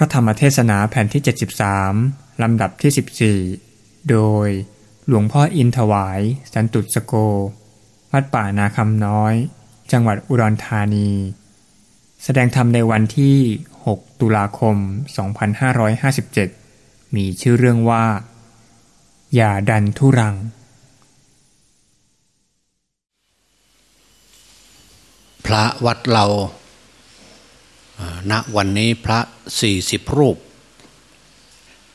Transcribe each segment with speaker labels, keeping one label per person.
Speaker 1: พระธรรมเทศนาแผ่นที่ 73 ลำดับที่ 14 โดยหลวงพ่ออินถวาย สันตุสโก วัดป่านาคำน้อย จังหวัดอุดรธานี แสดงธรรมในวันที่ 6 ตุลาคม 2557 มีชื่อเรื่องว่า อย่าดันทุรัง
Speaker 2: พระวัดเรา ณวันนี้พระสี่สิบรูป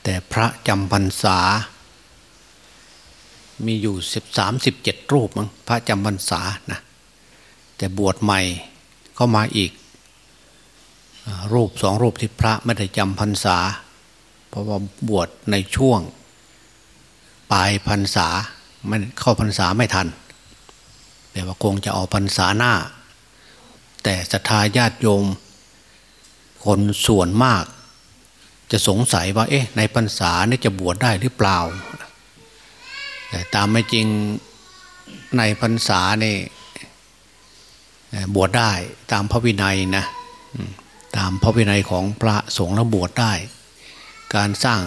Speaker 2: แต่พระจำพรรษา มีอยู่สิบสามสิบเจ็ดรูปมั้งพระจำพรรษานะแต่บวชใหม่เข้ามาอีก รูปสองรูปที่พระไม่ได้จำพรรษา เพราะว่าบวชในช่วงปลายพรรษาไม่เข้าพรรษาไม่ทันแต่ว่าคงจะออกพรรษาหน้า แต่ศรัทธาญาติโยม คนส่วนมาก จะสงสัยว่า เอ๊ะ ในพรรษาเนี่ยจะบวชได้หรือเปล่า แต่ตามไม่จริงในพรรษานี่บวชได้ตามพระวินัยนะตามพระวินัยของพระสงฆ์แล้วบวชได้ การสร้าง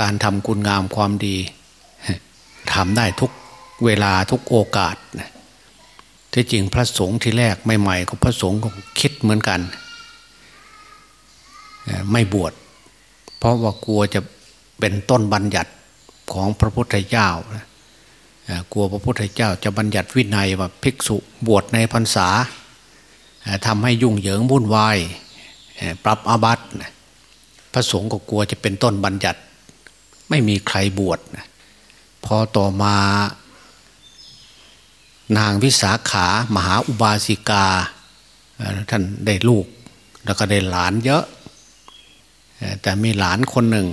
Speaker 2: การทำคุณงามความดีทำได้ทุกเวลาทุกโอกาสที่จริงพระสงฆ์ที่แรกใหม่ๆก็พระสงฆ์ก็คิดเหมือนกัน ไม่บวชเพราะว่ากลัวจะเป็นต้นบัญญัติของพระพุทธเจ้ากลัวพระพุทธเจ้าจะบัญญัติวินัยว่าภิกษุบวชในพรรษาทำให้ยุ่งเหยิงวุ่นวายปรับอาบัติพระสงฆ์ก็กลัวจะเป็นต้นบัญญัติ ไม่มีใครบวชพอต่อมา นางวิสาขามหาอุบาสิกาท่านได้ลูกแล้วก็ได้หลานเยอะ แต่มีหลานคนหนึ่ง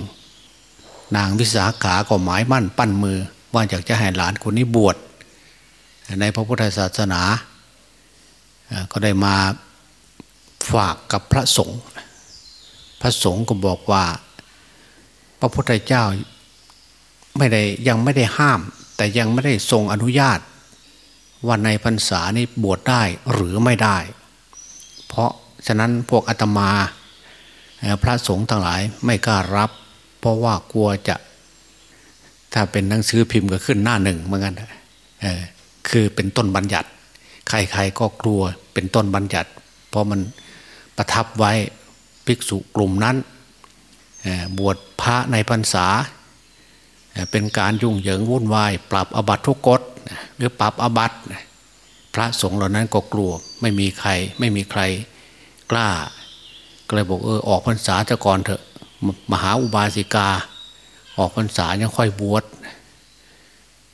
Speaker 2: นางวิสาขาก็หมายมั่นปั้นมือ ว่าอยากจะให้หลานคนนี้บวชในพระพุทธศาสนา ก็ได้มาฝากกับพระสงฆ์พระสงฆ์ก็บอกว่า พระพุทธเจ้าไม่ได้ยังไม่ได้ห้าม แต่ยังไม่ได้ทรงอนุญาต ว่าในพรรษานี้บวชได้หรือไม่ได้ เพราะฉะนั้นพวกอาตมา พระสงฆ์ทั้งหลายไม่กล้ารับ เพราะว่ากลัวจะ ถ้าเป็นหนังสือพิมพ์ก็ขึ้นหน้าหนึ่งเหมือนกันคือเป็นต้นบัญญัติ ใครๆก็กลัวเป็นต้นบัญญัติ เพราะมันประทับไว้ภิกษุกลุ่มนั้นบวชพระในพรรษา เป็นการยุ่งเหยิงวุ่นวาย ปรับอบัตทุกกฎหรือปรับอบัตพระสงฆ์เหล่านั้นก็กลัวไม่มีใครไม่มีใครกล้า ก็เลยบอกเออออกพรรษาจะก่อนเถอะ มหาอุบาสิกา ออกพรรษายังค่อยบวช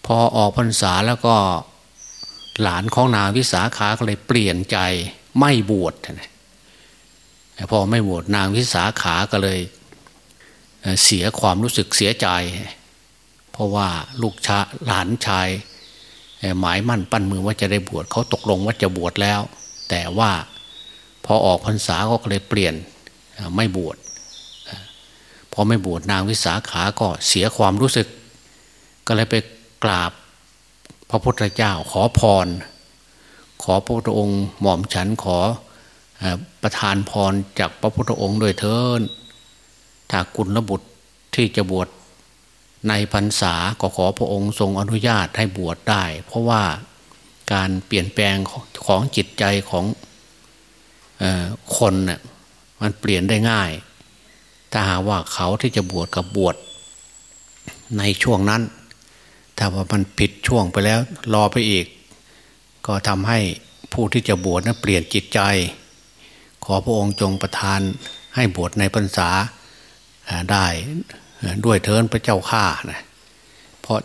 Speaker 2: พอออกพรรษาแล้วก็หลานของนางวิสาขาก็เลยเปลี่ยนใจไม่บวชพอไม่บวชนางวิสาขาก็เลย เสียความรู้สึกเสียใจ เพราะว่าลูกชาหลานชาย หมายมั่นปั้นมือว่าจะได้บวชเขาตกลงว่าจะบวชแล้ว แต่ว่า พอออกพรรษาก็เลยเปลี่ยนไม่บวชพอไม่บวชนางวิสาขาก็เสียความรู้สึก ก็เลยไปกราบพระพุทธเจ้าขอพร ขอพระพุทธองค์หม่อมฉันขอประทานพรจากพระพุทธองค์โดยเทินถ้ากุลบุตรที่จะบวชในพรรษาก็ขอพระองค์ทรงอนุญาตให้บวชได้ เพราะว่าการเปลี่ยนแปลงของจิตใจของ คนน่ยมันเปลี่ยนได้ง่าย ถ้าหาว่าเขาที่จะบวชกับบวชในช่วงนั้น ถ้าว่ามันผิดช่วงไปแล้วรอไปอีก ก็ทำให้ผู้ที่จะบวชนั้นเปลี่ยนจิตใจ ขอพระองค์จงประทานให้บวชในพรรษาได้ด้วยเทินพระเจ้าข้านะเพราะ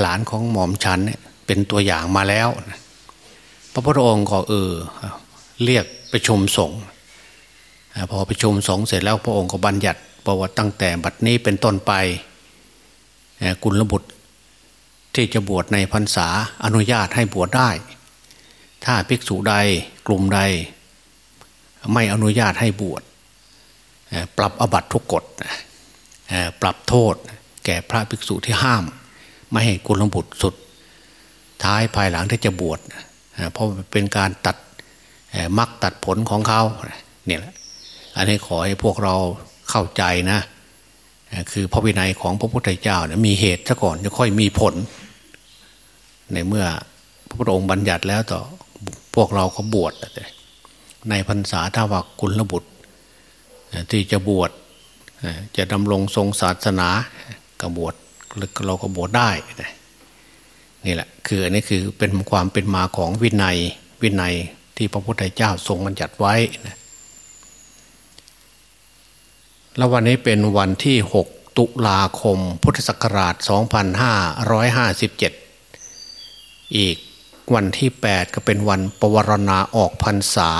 Speaker 2: หลานของหม่อมฉันเป็นตัวอย่างมาแล้ว พระพุทธองค์ก็เออเรียก ประชุมสงฆ์พอประชุมสงฆ์เสร็จแล้วพระองค์ก็บัญญัติบอกว่าตั้งแต่บัดนี้เป็นต้นไปกุลบุตรที่จะบวชในพรรษาอนุญาตให้บวชได้ ถ้าภิกษุใดกลุ่มใด ไม่อนุญาตให้บวชปรับอบัตทุกกฎปรับโทษแก่พระภิกษุที่ห้าม ไม่ให้กุลบุตรสุด ท้ายภายหลังที่จะบวชเพราะเป็นการตัด มักตัดผลของเขาเนี่ยแหละอันนี้ขอให้พวกเราเข้าใจนะ คือพระวินัยของพระพุทธเจ้าเนี่ยมีเหตุซะก่อนจะค่อยมีผล ในเมื่อพระพุทธองค์บัญญัติแล้วต่อพวกเราก็บวชในพรรษาถ้าว่ากุลบุตร ที่จะบวชจะดำรงทรงศาสนากบวชเราก็บวชได้นี่แหละ คืออันนี้คือเป็นความเป็นมาของวินัยวินัย ที่พระพุทธเจ้าทรงบัญญัติไว้นะแล้ววันนี้เป็นวันที่ 6 ตุลาคม พุทธศักราช 2557 อีกวันที่ 8 ก็เป็นวันปวารณาออกพรรษา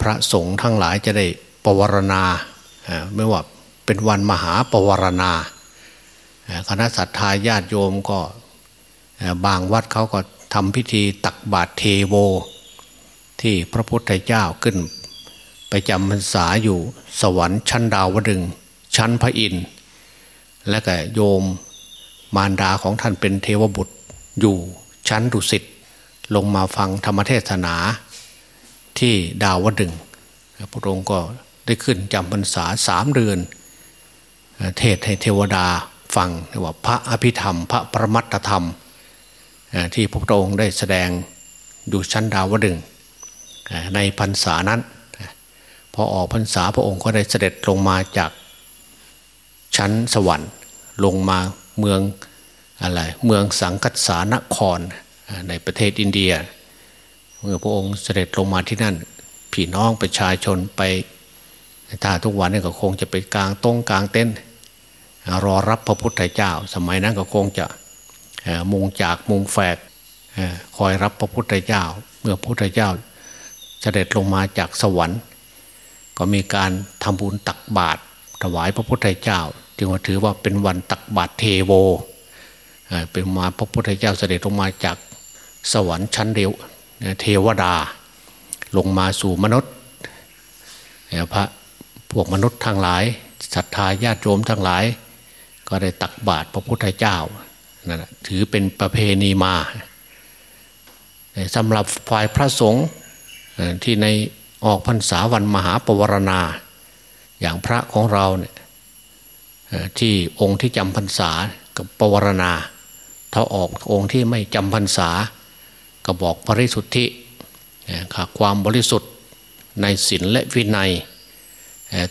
Speaker 2: พระสงฆ์ทั้งหลายจะได้ปวารณาไม่ว่าเป็นวันมหาปวารณาคณะสัตยาญาติโยมก็บางวัดเขาก็ ทำพิธีตักบาตรเทโว ที่พระพุทธเจ้าขึ้น ไปจำพรรษาอยู่สวรรค์ชั้นดาวดึงชั้นพระอินทร์และก็โยมมารดาของท่านเป็นเทวบุตรอยู่ชั้นดุสิตลงมาฟังธรรมเทศนาที่ดาวดึงพระองค์ก็ได้ขึ้นจำพรรษาสามเดือน เทศให้เทวดาฟังว่าพระอภิธรรม พระประมัตธรรม ที่พระองค์ได้แสดงอยู่ชั้นดาวดึงในพรรษานั้น พอออกพรรษาพระองค์ก็ได้เสด็จลงมาจากชั้นสวรรค์ลงมาเมืองอะไรเมืองสังกัสสานครในประเทศอินเดีย เมื่อพระองค์เสด็จลงมาที่นั่นพี่น้องประชาชนไปถ้าทุกวันนี้ก็คงจะไปกลางต้งกลางเต้นรอรับพระพุทธเจ้า สมัยนั้นก็คงจะ มุงจากมุงแฝกคอยรับพระพุทธเจ้า เมื่อพระพุทธเจ้าเสด็จลงมาจากสวรรค์ ก็มีการทำบุญตักบาตรถวายพระพุทธเจ้า จึงว่าถือว่าเป็นวันตักบาตรเทโวเป็นมาพระพุทธเจ้าเสด็จลงมาจากสวรรค์ชั้นเดียวเทวดา ลงมาสู่มนุษย์พระพวกมนุษย์ทั้งหลายศรัทธาญาติโยมทั้งหลาย ก็ได้ตักบาตรพระพุทธเจ้า นั่นถือเป็นประเพณีมาสำหรับฝ่ายพระสงฆ์ที่ในออกพรรษาวันมหาปวารณา อย่างพระของเราเนี่ยที่องค์ที่จำพรรษากับปวารณา ถ้าออกองค์ที่ไม่จำพรรษา ก็บอกบริสุทธิขาความบริสุทธิ์ในศีลและวินัย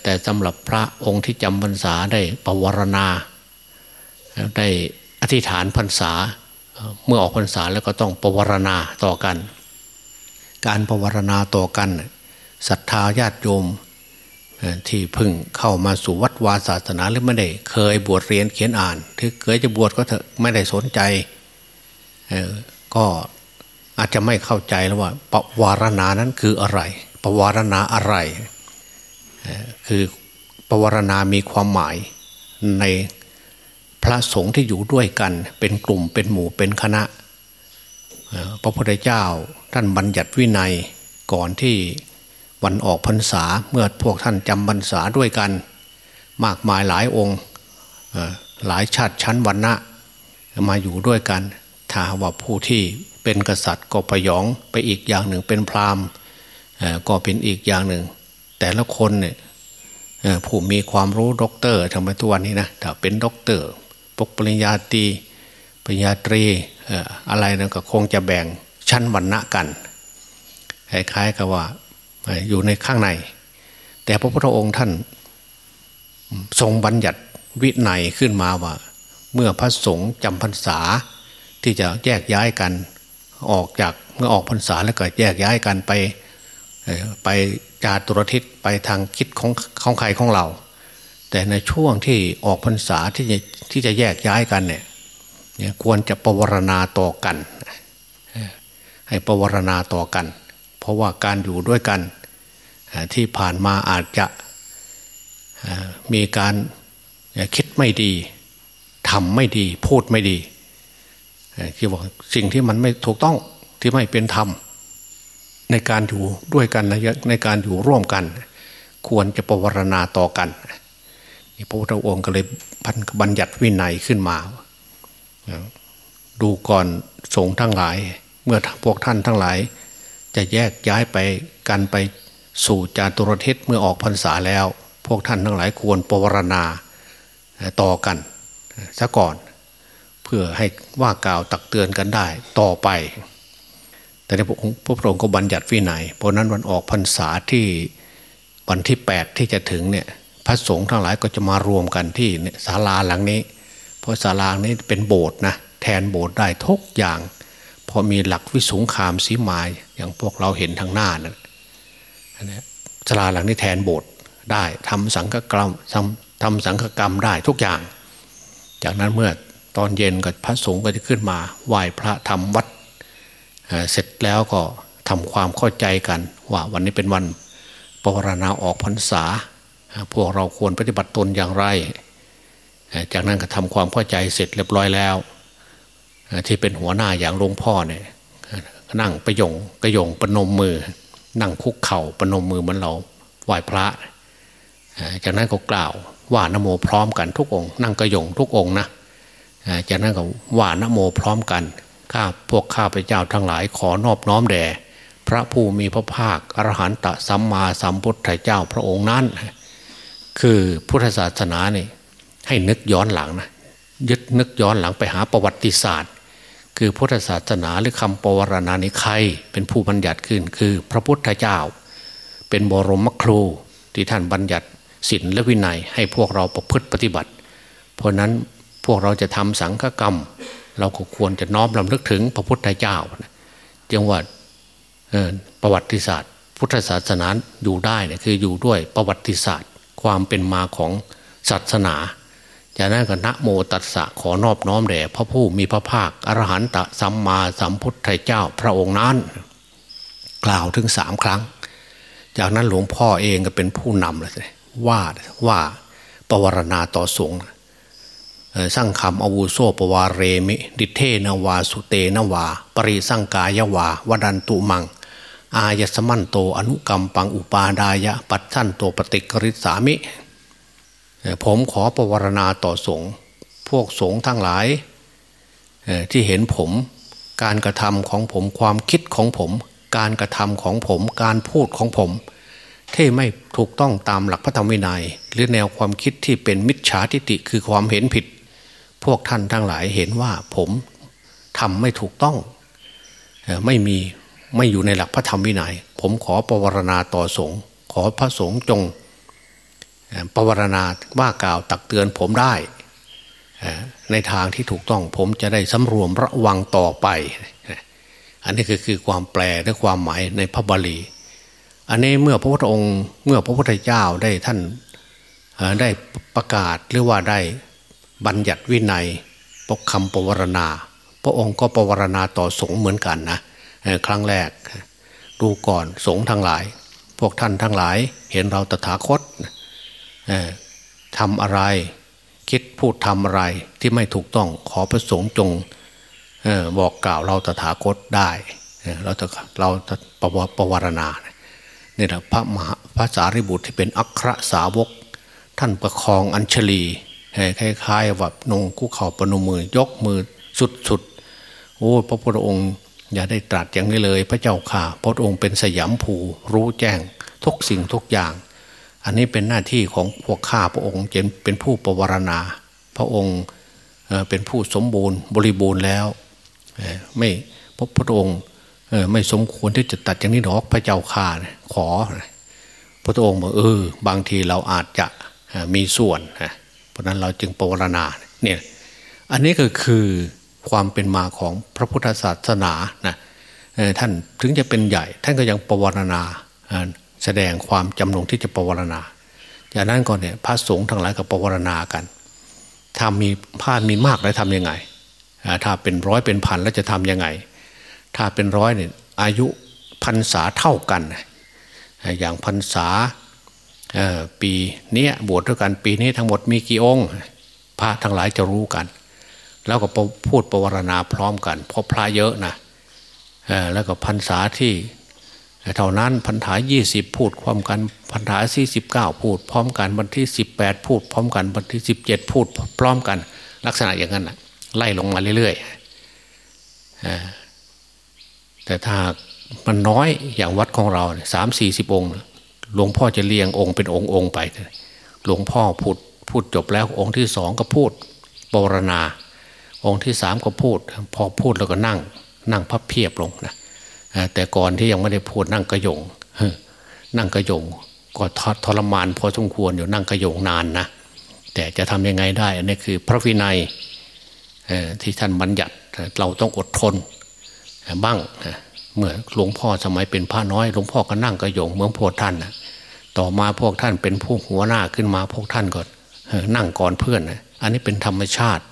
Speaker 2: แต่สำหรับพระองค์ที่จำพรรษาได้ปวารณาได้ อธิษฐานพรรษาเมื่อออกพรรษาแล้วก็ต้องปวารณาต่อกัน การปวารณาต่อกันศรัทธาญาติโยมที่พึ่งเข้ามาสู่วัดวาศาสนาหรือไม่ได้ เคยบวชเรียนเขียนอ่านถึงเคยจะบวชก็เถอะไม่ได้สนใจก็อาจจะไม่เข้าใจแล้วว่าปวารณานั้นคืออะไรปวารณาอะไรคือปวารณามีความหมายใน พระสงฆ์ที่อยู่ด้วยกัน เป็นกลุ่มเป็นหมู่เป็นคณะพระพุทธเจ้าท่านบัญญัติวินัยก่อนที่วันออกพรรษาเมื่อพวกท่านจำพรรษาด้วยกัน มากมายหลายองค์หลายชาติชั้นวันณะมาอยู่ด้วยกัน ถ้าว่าผู้ที่เป็นกษัตริย์ก็พยองไปอีกอย่างหนึ่งเป็นพราหมณ์ก็เป็นอีกอย่างหนึ่ง แต่ละคนเนี่ยผู้มีความรู้ด็อกเตอร์ทำไมทุกวันนี้นะถ้าเป็นด็อกเตอร์ ปกปริญญาตรีปริญญาตรีอะไรนะก็คงจะแบ่งชั้นวรรณะกันคล้ายๆกับว่าอยู่ในข้างใน แต่พระพุทธองค์ท่านทรงบัญญัติวินัยขึ้นมาว่า เมื่อพระสงฆ์จำพรรษาที่จะแยกย้ายกันออกจากเมื่อออกพรรษาแล้วก็แยกย้ายกันไปไปจาตุรทิศไปทางคิดของของใครของเรา แต่ในช่วงที่ออกพรรษาที่จะที่จะแยกย้ายกันเนี่ยควรจะปวารณาต่อกัน ให้ปวารณาต่อกัน เพราะว่าการอยู่ด้วยกันที่ผ่านมาอาจจะมีการคิดไม่ดีทำไม่ดี พูดไม่ดีคือบอกสิ่งที่มันไม่ถูกต้องที่ไม่เป็นธรรมในการอยู่ด้วยกันนในการอยู่ร่วมกัน ควรจะปวารณาต่อกัน พระพุทธองค์ก็เลยบัญญัติวินัยขึ้นมา ดูก่อนสงฆ์ทั้งหลาย เมื่อพวกท่านทั้งหลาย จะแยกย้ายไปกันไปสู่จาตุรทิศเมื่อออกพรรษาแล้ว พวกท่านทั้งหลายควรปวารณาต่อกันซะก่อน เพื่อให้ว่ากล่าวตักเตือนกันได้ต่อไป แต่ในพระพุทธองค์ก็บัญญัติวินัยเพราะนั้นวันออกพรรษาที่วันที่ 8 ที่จะถึงเนี่ย ระสงฆ์ทั้งหลายก็จะมารวมกันที่ศาลาหลังนี้ เพราะศาลานี้เป็นโบสถ์นะแทนโบสถ์ได้ทุกอย่างพอมีหลักวิสุงคามสีมายอย่างพวกเราเห็นทางหน้านะั่นศาลาหลังนี้แทนโบสถ์ได้ทำสังฆกรรมทำทำสังฆกรรมได้ทุกอย่าง จากนั้นเมื่อตอนเย็นกับพระสงฆ์ก็จะขึ้นมาไหว้พระทำวัดเสร็จแล้วก็ทำความเข้าใจกัน ว่าวันนี้เป็นวันปวารณาออกพรรษา พวกเราควรปฏิบัติตนอย่างไร จากนั้นก็ทำความเข้าใจเสร็จเรียบร้อยแล้ว ที่เป็นหัวหน้าอย่างหลวงพ่อเนี่ยนั่งประยงกระยงประนมมือ นั่งคุกเข่าประนมมือเหมือนเราไหว้พระ จากนั้นก็กล่าวว่านโมพร้อมกันทุกองค์นั่งกระยงทุกองค์นะจากนั้นก็ว่านโมพร้อมกันข้าพวกข้าพเจ้าทั้งหลายขอนอบน้อมแด่พระผู้มีพระภาคอรหันตสัมมาสัมพุทธเจ้าพระองค์นั้น คือพุทธศาสนาเนี่ยให้นึกย้อนหลังนะยึดนึกย้อนหลังไปหาประวัติศาสตร์ คือพุทธศาสนาหรือคำปวารณานี้ใครเป็นผู้บัญญัติขึ้น คือพระพุทธเจ้า เป็นบรมครูที่ท่านบัญญัติศีลและวินัยให้พวกเราประพฤติปฏิบัติ เพราะนั้นพวกเราจะทำสังฆกรรม เราก็ควรจะน้อมรำลึกถึงพระพุทธเจ้าจังหวัดประวัติศาสตร์ พุทธศาสนาอยู่ได้เนี่ยคืออยู่ด้วยประวัติศาสตร์ ความเป็นมาของศาสนา จากนั้นก็นะโมตัสสะขอนอบน้อมแด่พระผู้มีพระภาคอรหันตสัมมาสัมพุทธเจ้าพระองค์นั้น กล่าวถึงสามครั้ง จากนั้นหลวงพ่อเองก็เป็นผู้นำเลยว่าว่าปวารณาต่อสงฆ์สร้างคำอวูโซปวาเรมิ ดิเทนวาสุเตนวา ปริสังกายวาวดันตุมัง อายสมันโตอนุกรรมปังอุปาดายะ ปัจชันโตปฏิกริษามิ ผมขอประวรณาต่อสงฆ์พวกสงฆ์ทั้งหลายที่เห็นผมการกระทำของผมความคิดของผม การกระทำของผมการพูดของผม ที่ไม่ถูกต้องตามหลักพระธรรมวินัย หรือแนวความคิดที่เป็นมิจฉาทิฏฐิคือความเห็นผิด พวกท่านทั้งหลายเห็นว่าผมทำไม่ถูกต้อง ไม่มี ไม่อยู่ในหลักพระธรรมวินัย ผมขอปวารณาต่อสงฆ์ขอพระสงฆ์จงปวารณาว่ากล่าวตักเตือนผมได้ ในทางที่ถูกต้องผมจะได้สำรวมระวังต่อไป อันนี้คือคือความแปลและความหมายในพระบาลี อันนี้เมื่อพระพุทธองค์เมื่อพระพุทธเจ้าได้ท่านได้ประกาศหรือว่าได้บัญญัติวินัยปกคำปวารณา พระองค์ก็ปวารณาต่อสงฆ์เหมือนกันนะ ครั้งแรก ดูก่อนสงฆ์ทั้งหลาย พวกท่านทั้งหลาย เห็นเราตถาคตทำอะไร คิดพูดทำอะไรที่ไม่ถูกต้องขอพระสงฆ์จงบอกกล่าวเราตถาคตได้เราจะเราประประวารณานี่แหละพระมหาพระสารีบุตรที่เป็นอัครสาวก ท่านประคองอัญชลีคล้ายๆแบบนงคู่เข่าปนมือยกมือสุดๆโอ้พระพุทธองค์ อย่าได้ตรัสอย่างนี้เลย พระเจ้าข่าพระองค์เป็นสยามภูรู้แจ้งทุกสิ่งทุกอย่าง อันนี้เป็นหน้าที่ของพวกข้าพระองค์เป็นผู้ประวรณา พระองค์เป็นผู้สมบูรณ์บริบูรณ์แล้วไม่พระพุทธองค์ไม่สมควรที่จะตัดอย่างนี้หรอกพระเจ้าข่าขอ พระองค์บอกเออบางทีเราอาจจะมีส่วนเพราะนั้นเราจึงประวรณาเนี่ยอันนี้ก็คือ ความเป็นมาของพระพุทธศาสนานะท่านถึงจะเป็นใหญ่ ท่านก็ยังประวรณาแสดงความจำนงที่จะประวรณาจากนั้นก็เนี่ยพระสงฆ์ทั้งหลายก็ประวรณากันถ้ามีพามีมากแล้วทำยังไง ถ้าเป็นร้อยเป็นพันแล้วจะทำยังไง ถ้าเป็นร้อยเนี่ยอายุพรรษาเท่ากัน อย่างพรรษาปีนี้บวชด้วยกันปีนี้ทั้งหมดมีกี่องค์ พระทั้งหลายจะรู้กัน แล้วก็พูดประวรณาพร้อมกันเพราะพระเยอะนะแล้วก็พรรษาที่เท่านั้นพันธายี่สิบพูดพร้อมกันพันธาสี่สิบเก้าพูดพร้อมกันวันที่สิบแปดพูดพร้อมกันวันที่สิบเจ็ดพูดพร้อมกัน ลักษณะอย่างนั้นไล่ลงมาเรื่อยๆแต่ถ้ามันน้อยอย่างวัดของเราสามสี่สิบองค์หลวงพ่อจะเรียงองค์เป็นองค์องค์ไป หลวงพ่อพูดพูดจบแล้วองค์ที่สองก็พูดบรณา องค์ที่สามก็พูด พอพูดแล้วก็นั่ง นั่งพับเพียบลงนะแต่ก่อนที่ยังไม่ได้พูดนั่งกระยงนั่งกระยงก็ทรมาน พอสมควรอยู่นั่งกระยงนานนะแต่จะทำยังไงได้ อันนี้คือพระวินัยที่ท่านบัญญัติเราต้องอดทนบ้างเมื่อหลวงพ่อสมัยเป็นพระน้อยหลวงพ่อก็นั่งกระยงเมืองพวกท่านนะต่อมาพวกท่านเป็นผู้หัวหน้าขึ้นมาพวกท่านก็นั่งก่อนเพื่อนนะอันนี้เป็นธรรมชาติ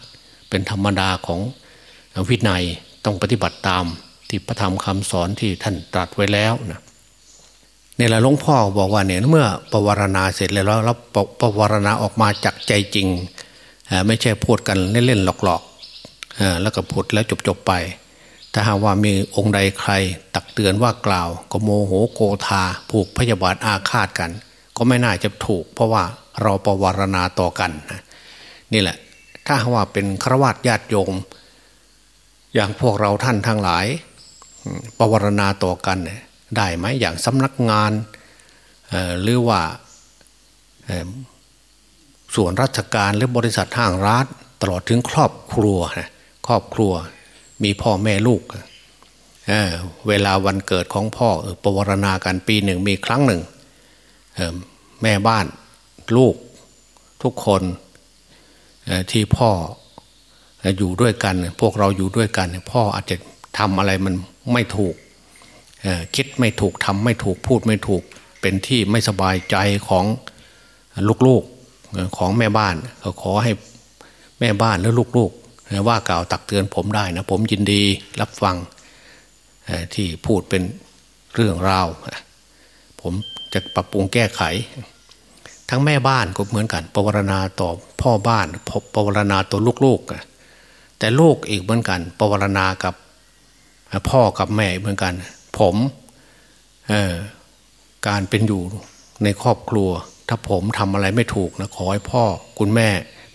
Speaker 2: เป็นธรรมดาของวินัยต้องปฏิบัติตามที่พระธรรมคำสอนที่ท่านตรัสไว้แล้วนะนี่แหละหลวงพ่อบอกว่าเนี่ยเมื่อปวารณาเสร็จแล้วแล้วปวารณาออกมาจากใจจริง ไม่ใช่พูดกันเล่นๆหลอกๆแล้วก็พูดแล้วจบๆไป ถ้าหากว่ามีองค์ใดใคร ตักเตือนว่ากล่าว ก็โมโหโกธาผูกพยาบาทอาฆาตกัน ก็ไม่น่าจะถูก เพราะว่าเราปวารณาต่อกันนี่แหละ ถ้าว่าเป็นฆราวาสญาติโยม อย่างพวกเราท่านทั้งหลายประวรณาต่อกันได้ไหมอย่างสำนักงานหรือว่าส่วนราชการหรือบริษัทห้างร้านตลอดถึงครอบครัวครอบครัวมีพ่อแม่ลูกเเวลาวันเกิดของพ่อประวรณากันปีหนึ่งมีครั้งหนึ่งแม่บ้านลูกทุกคน ที่พ่ออยู่ด้วยกัน พวกเราอยู่ด้วยกัน พ่ออาจจะทำอะไรมันไม่ถูกคิดไม่ถูกทำไม่ถูกพูดไม่ถูก เป็นที่ไม่สบายใจของลูกๆของแม่บ้านเขาขอให้แม่บ้านหรือลูกๆว่ากล่าวตักเตือนผมได้นะ ผมยินดีรับฟังที่พูดเป็นเรื่องราว ผมจะปรับปรุงแก้ไข ทั้งแม่บ้านก็เหมือนกันปวารณาต่อพ่อบ้านปวารณาต่อลูกๆแต่ลูกอีกเหมือนกันปวารณากับพ่อกับแม่เหมือนกัน ผมการเป็นอยู่ในครอบครัว ถ้าผมทำอะไรไม่ถูกนะขอให้พ่อคุณแม่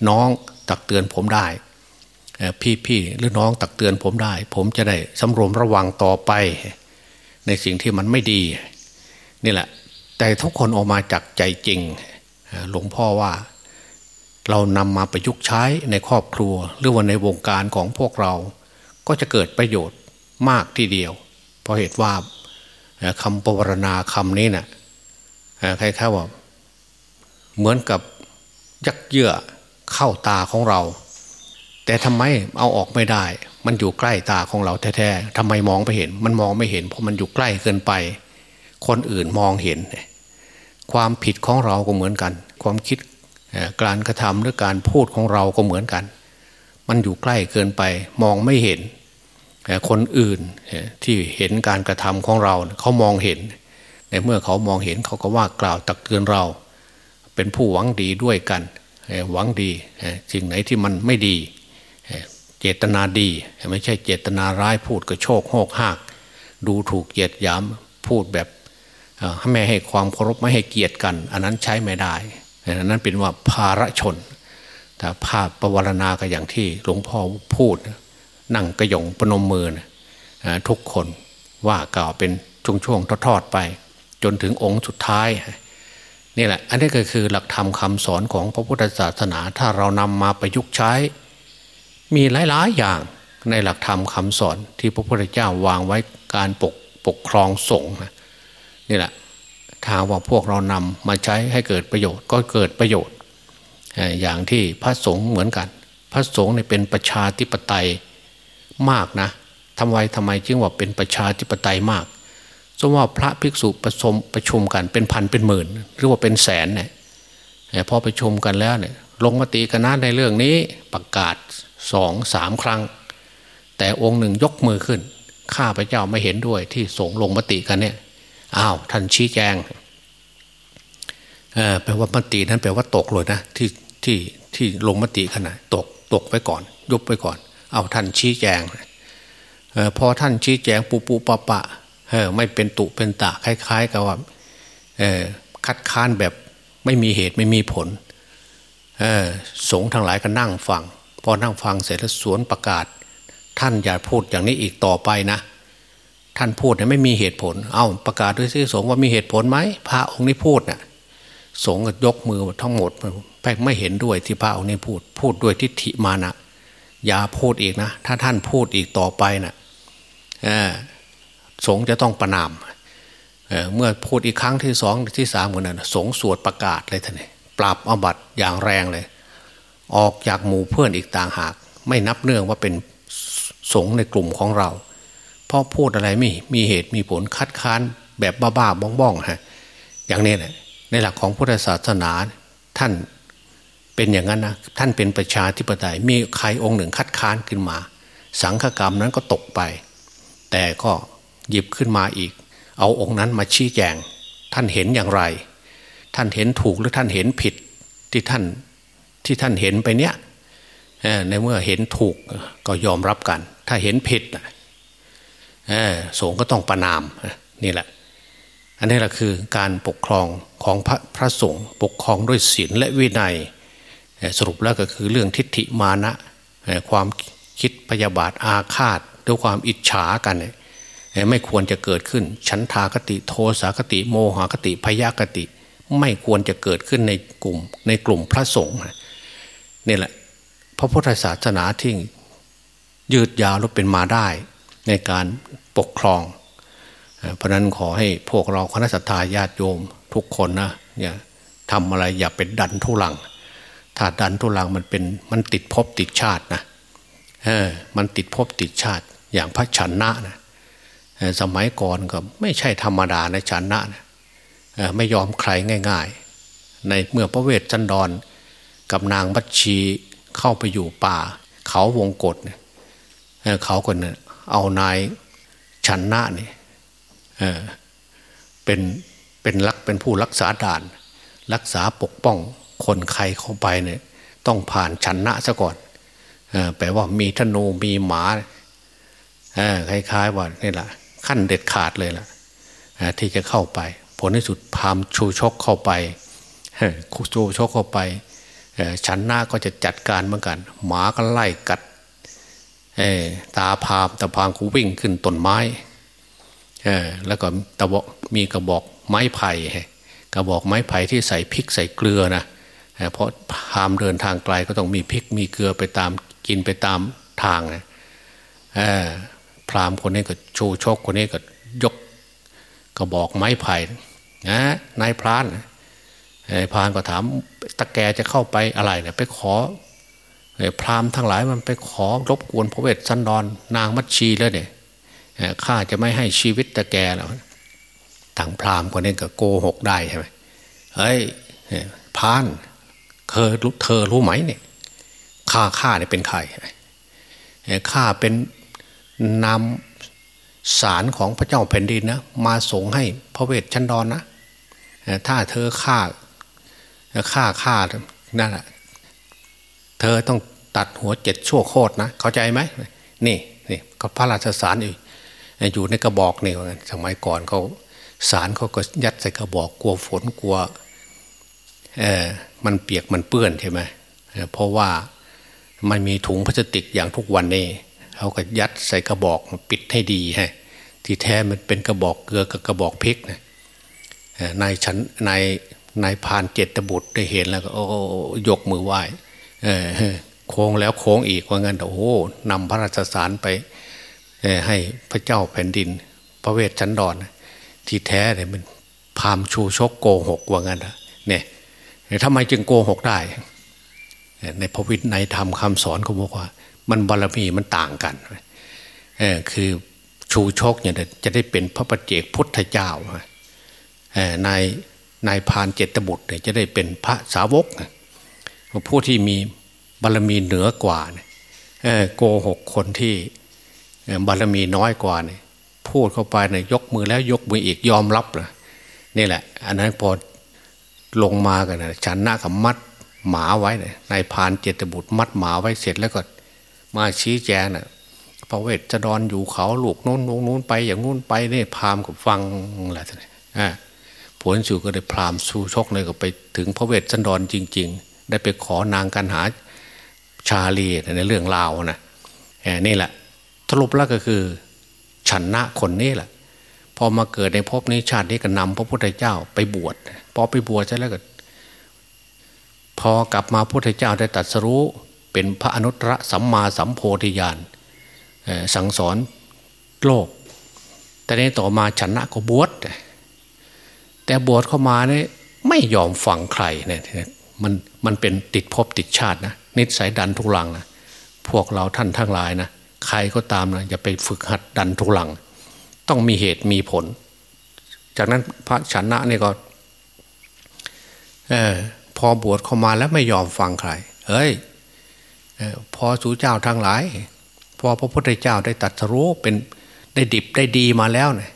Speaker 2: น้องตักเตือนผมได้พี่พี่หรือน้องตักเตือนผมได้ ผมจะได้สำรวมระวังต่อไป ในสิ่งที่มันไม่ดี นี่แหละ แต่ทุกคนออกมาจากใจจริง หลวงพ่อว่าเรานำมาประยุกต์ใช้ในครอบครัว หรือว่าในวงการของพวกเรา ก็จะเกิดประโยชน์มากทีเดียว เพราะเหตุว่าคำปวารณาคำนี้นะ่ะใครๆว่าเหมือนกับยักเยื่อเข้าตาของเรา แต่ทำไมเอาออกไม่ได้ มันอยู่ใกล้ตาของเราแท้ๆทำไมมองไม่เห็น มันมองไม่เห็น เพราะมันอยู่ใกล้เกินไป คนอื่นมองเห็น ความผิดของเราก็เหมือนกัน ความคิดการกระทำหรือการพูดของเราก็เหมือนกัน มันอยู่ใกล้เกินไปมองไม่เห็นคนอื่นที่เห็นการกระทำของเราเขามองเห็น ในเมื่อเขามองเห็นเขาก็ว่ากล่าวตักเตือนเรา เป็นผู้หวังดีด้วยกันหวังดีสิ่งไหนที่มันไม่ดี เจตนาดี ไม่ใช่เจตนาร้ายพูดกระโชกโหกหักดูถูกเกียดยามพูดแบบ ไม่ให้ความเคารพไม่ให้เกียรติกัน อันนั้นใช้ไม่ได้อันนั้นเป็นว่าภาระชนแต่ภาพประวรณาก็อย่างที่หลวงพ่อพูด นั่งกระยงปนมมือนะทุกคนว่ากล่าวเป็นช่วงๆทอดๆไป จนถึงองค์สุดท้ายนี่แหละ อันนี้ก็คือหลักธรรมคาสอนของพระพุทธศาสนา ถ้าเรานำมาประยุกต์ใช้ มีหลายๆอย่างในหลักธรรมคาสอนที่พระพุทธเจ้าวางไว้การปกปกครองสงฆ์ี่แหละถ้าว่าพวกเรานำมาใช้ให้เกิดประโยชน์ก็เกิดประโยชน์ อย่างที่พระสงฆ์เหมือนกัน พระสงฆ์เป็นประชาธิปไตยมากนะทำไมทำไมจึงว่าเป็นประชาธิปไตยมากสมว่าพระภิกษุประชมประชุมกันเป็นพันเป็นหมื่น หรือว่าเป็นแสนเนี่ยพอประชุมกันแล้วเนี่ยลงมติคณะในเรื่องนี้ประกาศสองสามครั้ง แต่องค์หนึ่งยกมือขึ้น ข้าพระเจ้าไม่เห็นด้วยที่สงลงมติกันเนี่ย อ้าวท่านชี้แจงแปลว่ามตินั้นแปลว่าตกเลยนะที่ที่ที่ลงมติขนาดตกตกไปก่อน ยุบไปก่อน เอาท่านชี้แจงอพอท่านชี้แจงปูปูปะปะเออไม่เป็นตุเป็นตะคล้าย ๆ กับว่าคัดค้านแบบไม่มีเหตุไม่มีผลสงทั้งหลายก็นั่งฟัง พอนั่งฟังเสร็จแล้วสวนประกาศ ท่านอย่าพูดอย่างนี้อีกต่อไปนะ ท่านพูดเนี่ยไม่มีเหตุผล เอาประกาศด้วยสิสงว่ามีเหตุผลไหมพระองค์นี้พูดเนะ่ยสงฆ์ยกมือทั้งหมดไปไม่เห็นด้วยที่พระองค์นี้พูด พูดด้วยทิฏฐิมานะอย่าพูดอีกนะ ถ้าท่านพูดอีกต่อไปนะ่ะสงฆ์จะต้องประนามเเมื่อพูดอีกครั้งที่สองที่สามเหมือนนั้นสงสวดประกาศเลยท่านปราบอบัตอย่างแรงเลย ออกจากหมู่เพื่อนอีกต่างหาก ไม่นับเนื่องว่าเป็นสงในกลุ่มของเรา เพราะพูดอะไรไม่มีเหตุมีผลคัดค้านแบบบ้าๆบ้องๆฮะอย่างนี้แหละในหลักของพุทธศาสนาท่านเป็นอย่างนั้นนะท่านเป็นประชาธิปไตยมีใครองค์หนึ่งคัดค้านขึ้นมา สังฆกรรมนั้นก็ตกไป แต่ก็หยิบขึ้นมาอีก เอาองค์นั้นมาชี้แจง ท่านเห็นอย่างไร ท่านเห็นถูกหรือท่านเห็นผิดที่ท่านที่ท่านเห็นไปเนี้ยในเมื่อเห็นถูกก็ยอมรับกัน ถ้าเห็นผิด สงฆ์ก็ต้องประนามนี่แหละ อันนี้แหละคือการปกครองของพระพระสงฆ์ปกครองด้วยศีลและวินัย สรุปแล้วก็คือเรื่องทิฏฐิมานะความคิดพยาบาทอาฆาตด้วยความอิจฉากันไม่ควรจะเกิดขึ้น ชั้นทากติโทสากติ โมหากติพยากติ ไม่ควรจะเกิดขึ้นในกลุ่มในกลุ่มพระสงฆ์นี่แหละ พระพุทธศาสนาที่ยืดยาวแล้วเป็นมาได้ ในการ ปกครอง เพราะนั้นขอให้พวกเราคณะสัตยาญาติโยมทุกคนนะเนี่ยทำอะไรอย่าเป็นดันทุลัง ถ้าดันทุลังมันเป็นมันติดภพติดชาตินะเออมันติดภพติดชาติอย่างพระชันนะนะสมัยก่อนก็ไม่ใช่ธรรมดาในชันนะนะไม่ยอมใครง่าย ๆ ในเมื่อพระเวทจันดรกับนางบัชชีเข้าไปอยู่ป่า เขาวงกฏเนี่ยเขาคนเนี่ยเอานาย ชันนะเนี่ยเป็นเป็นรักเป็นผู้รักษาด่าน รักษาปกป้องคนใครเข้าไปเนี่ยต้องผ่านชันนะซะก่อนแปลว่ามีธนูมีหมาคล้ายๆว่านี่แหละขั้นเด็ดขาดเลยล่ะที่จะเข้าไป ผลที่สุดพามชูชกเข้าไปชูชกเข้าไปชันหน้าก็จะจัดการเหมือนกัน หมาก็ไล่กัด ตาพามตาพามก็วิ่งขึ้นต้นไม้แล้วก็ตะบอกมีกระบอกไม้ไผ่กระบอกไม้ไผ่ที่ใส่พริกใส่เกลือนะเพราะพามเดินทางไกลก็ต้องมีพริกมีเกลือไปตามกินไปตามทางนะพรามคนนี้ก็ชูชกคนนี้ก็ยกกระบอกไม้ไผ่นะนายพรานนายพรานก็ถามตะแกจะเข้าไปอะไรเนี่ยไปขอ พรามทั้งหลายมันไปขอรบกวนพระเวทสันดรนางมัชชีแล้วเนี่ยข้าจะไม่ให้ชีวิตตะแกแล้วถังพรามคนนี้ก็โกหกได้ใช่ไหมเฮ้ยพานเคยรู้เธอรู้ไหมเนี่ยข้าข้าเนี่ยเป็นใครข้าเป็นนำสารของพระเจ้าแผ่นดินนะมาส่งให้พระเวทชันดอนนะถ้าเธอฆ่าฆ่าฆ่านั่นแหะเธอต้อง ตัดหัวเจ็ดชั่วโคตรนะ เข้าใจไหมนี่นี่ก็พระราชสารอยู่อยู่ในกระบอกนี่สมัยก่อนเขาสารเขาก็ยัดใส่กระบอกกลัวฝนกลัวเออมันเปียกมันเปื้อนใช่ไหมเพราะว่ามันมีถุงพลาสติกอย่างทุกวันนี้เขาก็ยัดใส่กระบอกปิดให้ดีฮะที่แท้มันเป็นกระบอกเกลือกับกระบอกพริกนะนายชั้นนายนายพานเจตบุตรได้เห็นแล้วก็โอ้ยกมือไหว้ โค้งแล้วโค้งอีกว่างั้นโอ้โหนำพระราชสารไปให้พระเจ้าแผ่นดิน พระเวทชั้นดอนที่แท้เนี่ยมันพามชูชกโกหกว่างั้นเนี่ยทำไมจึงโกหกได้ ในพระวิทย์ในธรรมคำสอนเขาบอกว่า มันบารมีมันต่างกันคือชูชกเนี่ยจะได้เป็นพระปัจเจกพุทธเจ้านายนายพานเจตบุตรเนี่ยจะได้เป็นพระสาวกผู้ที่มี บารมีเหนือกว่าเนี่ยโกหกคนที่บารมีน้อยกว่าเนี่ยพูดเข้าไปเนี่ยยกมือแล้วยกมืออีกยอมรับนะนี่แหละ อันนั้นพอลงมากันนะฉันหน้ากับมัดหมาไว้เลยนายพานเจตบุตรมัดหมาไว้เสร็จแล้วก็มาชี้แจงนะ่ะพระเวทจะดอนอยู่เขาลูกโน้นโน้นไปอย่างโน้นไปเนี่ยพามกับฟังอะไรท่านอ่าผลสุดก็ได้พรามสู้ชกเลยก็ไปถึงพระเวทจันดอนจริง ๆ ได้ไปขอนางกันหา ชาลีในเรื่องราวนะนี่แหละสรุปแล้วก็คือฉันะคนนี้แหละ พอมาเกิดในภพนี้ชาตินี้ก็นำพระพุทธเจ้าไปบวชพอไปบวชใช่แล้วก็พอกลับมาพุทธเจ้าได้ตรัสรู้เป็นพระอนุตตรสัมมาสัมโพธิญาณสั่งสอนโลก แต่ในต่อมาชนะก็บวชแต่บวชเข้ามาเนี่ยไม่ยอมฟังใครเนี่ยมันมันเป็นติดภพติดชาตินะ นิสัยดันทุลังนะพวกเราท่านทั้งหลายนะใครก็ตามนะอย่าไปฝึกหัดดันทุลัง ต้องมีเหตุมีผล จากนั้นพระชนะนี่ก็ออพอบวชเข้ามาแล้วไม่ยอมฟังใคร เฮ้ยพอสู่เจ้าทั้งหลาย พอพระพุทธเจ้าได้ตัดรู้เป็นได้ดิบได้ดีมาแล้วเนี่ย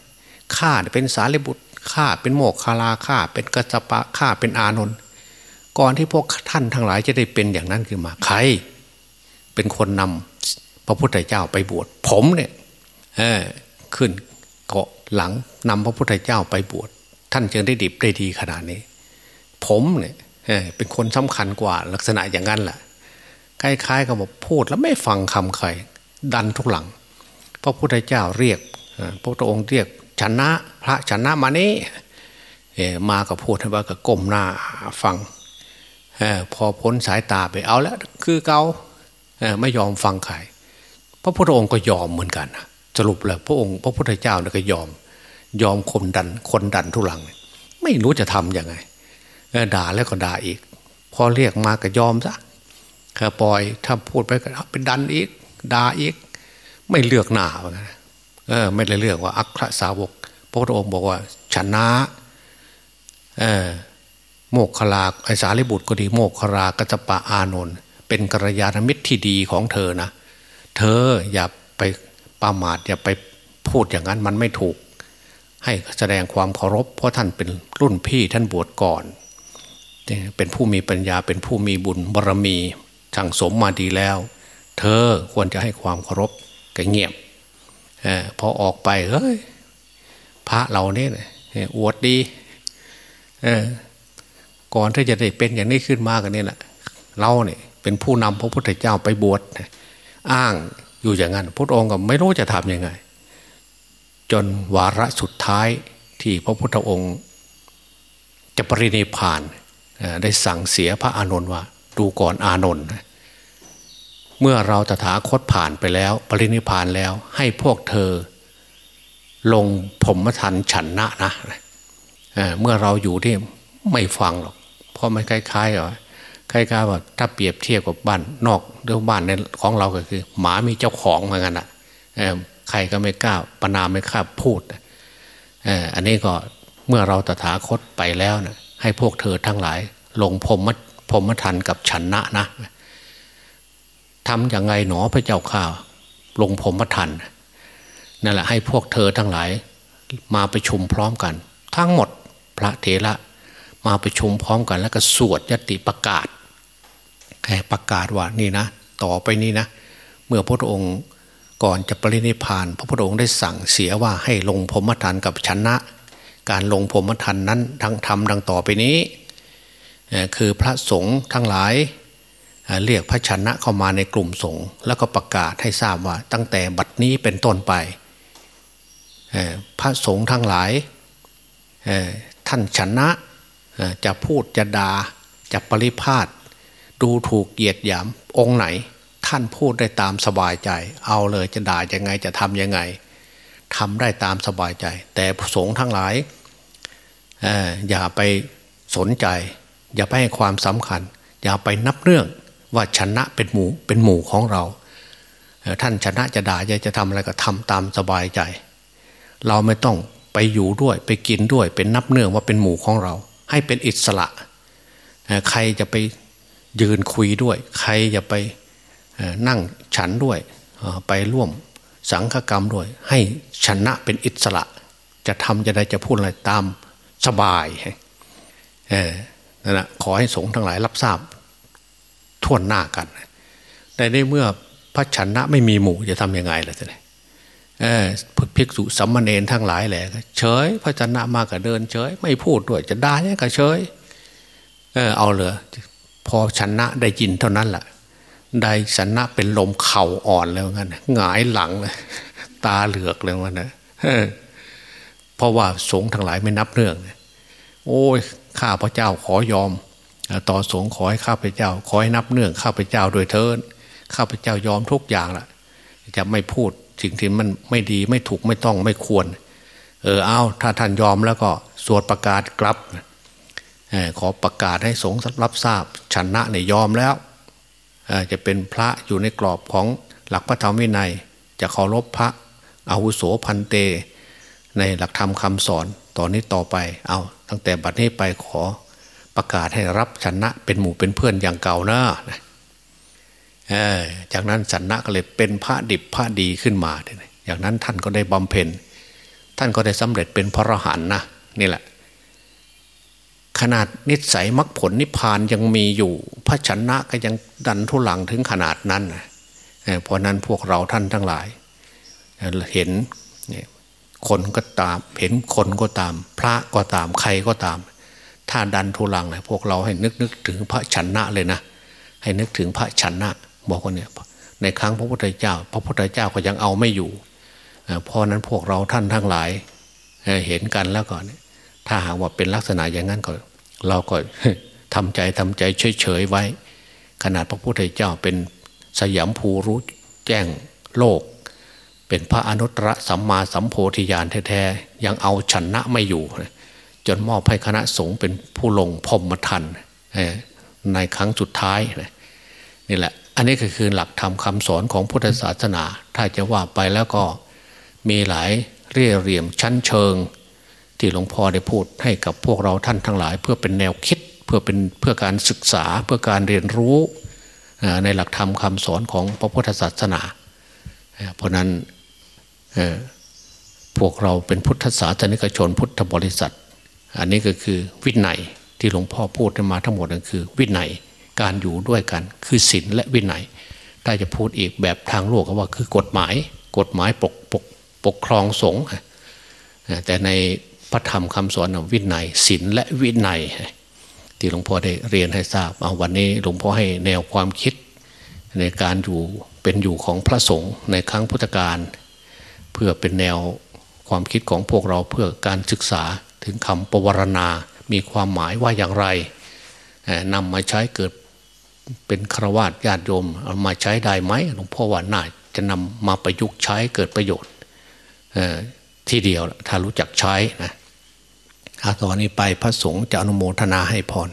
Speaker 2: ข้าเป็นสารีบุตรข้าเป็นโมกคาลาข้าเป็นกัจจปะข้าเป็นอานนท์ ก่อนที่พวกท่านทั้งหลายจะได้เป็นอย่างนั้นขึ้นมาใคร เป็นคนนำพระพุทธเจ้าไปบวชผมเนี่ยขึ้นเกาะหลังนำพระพุทธเจ้าไปบวชท่านจึงได้ดิบได้ดีขนาดนี้ ผมเนี่ยเป็นคนสำคัญกว่าลักษณะอย่างนั้นแหละคล้ายๆกับบอกพูดแล้วไม่ฟังคำใครดันทุกหลัง พระพุทธเจ้าเรียกพระพองค์เรียกชนะพระชนะมานี้มากับพูดว่ากับก้มหน้าฟัง พอพ้นสายตาไปเอาแล้วคือเกาไม่ยอมฟังใครพระพุทธองค์ก็ยอมเหมือนกันสรุปแล้วพระองค์ พระพุทธเจ้าเนี่ยก็ยอม ยอมคนดันคนดันทุลัง ไม่รู้จะทํำยังไงด่าแล้วก็ด่าอีก พอเรียกมาก็ยอมซะปล่อยถ้าพูดไปก็เป็นดันอีกด่าอีก ไม่เลือกหน้ากันเออไม่ได้เลือกว่าอัครสาวก พระพุทธองค์บอกว่าชนะเออ โมกขลาไอสารีบุตรก็ดีโมกขลากัจปะอานนท์เป็นกัลยาณมิตรที่ดีของเธอนะเธออย่าไปประมาทอย่าไปพูดอย่างนั้นมันไม่ถูก ให้แสดงความเคารพ เพราะท่านเป็นรุ่นพี่ท่านบวชก่อน เป็นผู้มีปัญญาเป็นผู้มีบุญบารมีสั่งสมมาดีแล้ว เธอควรจะให้ความเคารพก็เงียบอพอออกไปเฮ้ยพระเราเนี่ยอวดดี ก่อนที่จะได้เป็นอย่างนี้ขึ้นมากันนี่แหละเราเนี่ยเป็นผู้นำพระพุทธเจ้าไปบวชอ้างอยู่อย่างนั้นพระองค์ก็ไม่รู้จะทำยังไง จนวาระสุดท้ายที่พระพุทธองค์ จะปรินิพานได้สั่งเสียพระอานนท์ว่า ดูก่อนอานนท์เมื่อเราตถาคตผ่านไปแล้ว ปรินิพานแล้วให้พวกเธอ ลงผมมทันฉันนะนะเมื่อเราอยู่ที่ไม่ฟังหรอก เพราะมันคล้ายๆหรอคล้ายๆว่าถ้าเปรียบเทียบกับบ้านนอกเรื่องบ้านในของเราก็คือ หมามีเจ้าของเหมือนกันอะใครก็ไม่กล้าประนามไม่กล้าพูดอันนี้ก็เมื่อเราตถาคตไปแล้วนะให้พวกเธอทั้งหลาย ลงพรมพรมทันกับฉันนะนะทำอย่างไงหนอพระเจ้าข้าลงพรมทันนั่นแหละให้พวกเธอทั้งหลาย มาไปชุมพร้อมกัน ทั้งหมดพระเถระ มาไปชุมพร้อมกันแล้วก็สวดยติประกาศแค่ประกาศว่านี่นะ ต่อไปนี้นะ เมื่อพระองค์ก่อนจะปรินิพาน พระพุทธองค์ได้สั่งเสียว่าให้ลงพรมทันกับชนะ การลงพรมทันนั้นทั้งทำดังต่อไปนี้คือพระสงฆ์ทั้งหลายเรียกพระชนะเข้ามาในกลุ่มสงฆ์แล้วก็ประกาศให้ทราบว่าตั้งแต่บัดนี้เป็นต้นไปพระสงฆ์ทั้งหลายท่านชนะ จะพูดจะดา่าจะปริพาทดูถูกเหยียดหยามองค์ไหน ท่านพูดได้ตามสบายใจ เอาเลยจะด่ายังไงจะทำยังไงทำได้ตามสบายใจ แต่สงฆ์ทั้งหลายอย่าไปสนใจ อย่าไปให้ความสำคัญ อย่าไปนับเรื่องว่าชนะเป็นหมู่เป็นหมู่ของเรา ท่านชนะจะด่าจะทำอะไรก็ทำตามสบายใจ เราไม่ต้องไปอยู่ด้วยไปกินด้วยเป็นนับเนื่องว่าเป็นหมู่ของเรา ให้เป็นอิสระ ใครจะไปยืนคุยด้วย ใครจะไปนั่งฉันด้วย ไปร่วมสังฆกรรมด้วย ให้ชนะเป็นอิสระ จะทำจะได้จะพูดอะไรตามสบายนั่นแหะขอให้สงฆ์ทั้งหลายรับทราบท่วนหน้ากันแต่ในเมื่อพระชนะไม่มีหมู่จะทำยังไงล่ะท่าน ภิกษุสัมมาเนนทั้งหลายแหละเฉย พระชนะมาก็เดินเฉย ไม่พูดด้วยจะด่าเนี่ยก็เฉยเออเอาเลยพอชนะได้ยินเท่านั้นแหละได้ชนะเป็นลมเข่าอ่อนแล้วงั้นหงายหลังเลยตาเหลือกแล้วงั้นนะเพราะว่าสงฆ์ทั้งหลายไม่นับเรื่องโอ้ยข้าพระเจ้าขอยอม ต่อสงขอให้ข้าพเจ้า ขอให้นับเนื่องข้าพเจ้าโดยเทินข้าพเจ้ายอมทุกอย่างละจะไม่พูด สิ่งที่มันไม่ดีไม่ถูกไม่ต้องไม่ควร เออเอาถ้าท่านยอมแล้วก็สวดประกาศกลับขอประกาศให้สงฆ์รับทราบชนะเนี่ยยอมแล้วจะเป็นพระอยู่ในกรอบของหลักพระธรรมวินัย จะเคารพพระอาวุโสพันเต ในหลักธรรมคำสอนตอนนี้ต่อไปเอาตั้งแต่บัดนี้ไปขอประกาศให้รับชนะเป็นหมู่เป็นเพื่อนอย่างเก่านะ จากนั้นสันนะก็เลยเป็นพระดิบพระดีขึ้นมาอย่างนั้นท่านก็ได้บำเพ็ญ ท่านก็ได้สำเร็จเป็นพระอรหันต์นะนี่แหละ ขนาดนิสัยมรรคผลนิพพานยังมีอยู่ พระชนะก็ยังดันทุลังถึงขนาดนั้นเพราะนั้นพวกเราท่านทั้งหลาย เห็นคนก็ตาม เห็นคนก็ตาม พระก็ตามใครก็ตาม ถ้าดันทุลังเลยพวกเราให้นึกนึกถึงพระชนะเลยนะ ให้นึกถึงพระชนะ บอกว่าเนี่ยในครั้งพระพุทธเจ้า พระพุทธเจ้าก็ยังเอาไม่อยู่เพราะนั้นพวกเราท่านทั้งหลายเห็นกันแล้วก่อนถ้าหากว่าเป็นลักษณะอย่างนั้นก็เราก็ทำใจทำใจเฉยๆไว้ ขนาดพระพุทธเจ้าเป็นสยามภูรู้แจ้งโลก เป็นพระอนุตตรสัมมาสัมโพธิญาณแท้ๆยังเอาชนะไม่อยู่ จนมอบให้คณะสงฆ์เป็นผู้ลงพรมทันในครั้งสุดท้ายนี่แหละ อันนี้ก็คือหลักธรรมคาสอนของพุทธศาสนา ถ้าจะว่าไปแล้วก็มีหลายเรียเรียมชั้นเชิง ที่หลวงพ่อได้พูดให้กับพวกเราท่านทั้งหลาย เพื่อเป็นแนวคิดเพื่อเป็นเพื่อการศึกษาเพื่อการเรียนรู้ในหลักธรรมคาสอนของพระพุทธศาสนา เพราะนั้นพวกเราเป็นพุทธศาสนิกชนพุทธบริษัท อันนี้ก็คือวินัยที่หลวงพ่อพูดมาทั้งหมดนั่นคือวินัย การอยู่ด้วยกัน คือศีลและวินัย ถ้าจะพูดอีกแบบทางโลกก็ว่าคือกฎหมาย กฎหมายปกปกปกครองสงฆ์แต่ในพระธรรมคำสอนวินัยศีลและวินัย ที่หลวงพ่อได้เรียนให้ทราบเอาวันนี้หลวงพ่อให้แนวความคิดในการอยู่เป็นอยู่ของพระสงฆ์ในครั้งพุทธกาลเพื่อเป็นแนวความคิดของพวกเราเพื่อการศึกษาถึงคำปวารณา มีความหมายว่าอย่างไรนำมาใช้เกิด เป็นครวาสญาติโยมเอามาใช้ได้ไหมหลวงพ่อว่าน่าจะนำมาประยุกต์ใช้เกิดประโยชน์ที่เดียวถ้ารู้จักใช้นะถ้าตอนนี้ไปพระสงฆ์จะอนุโมทนาให้พร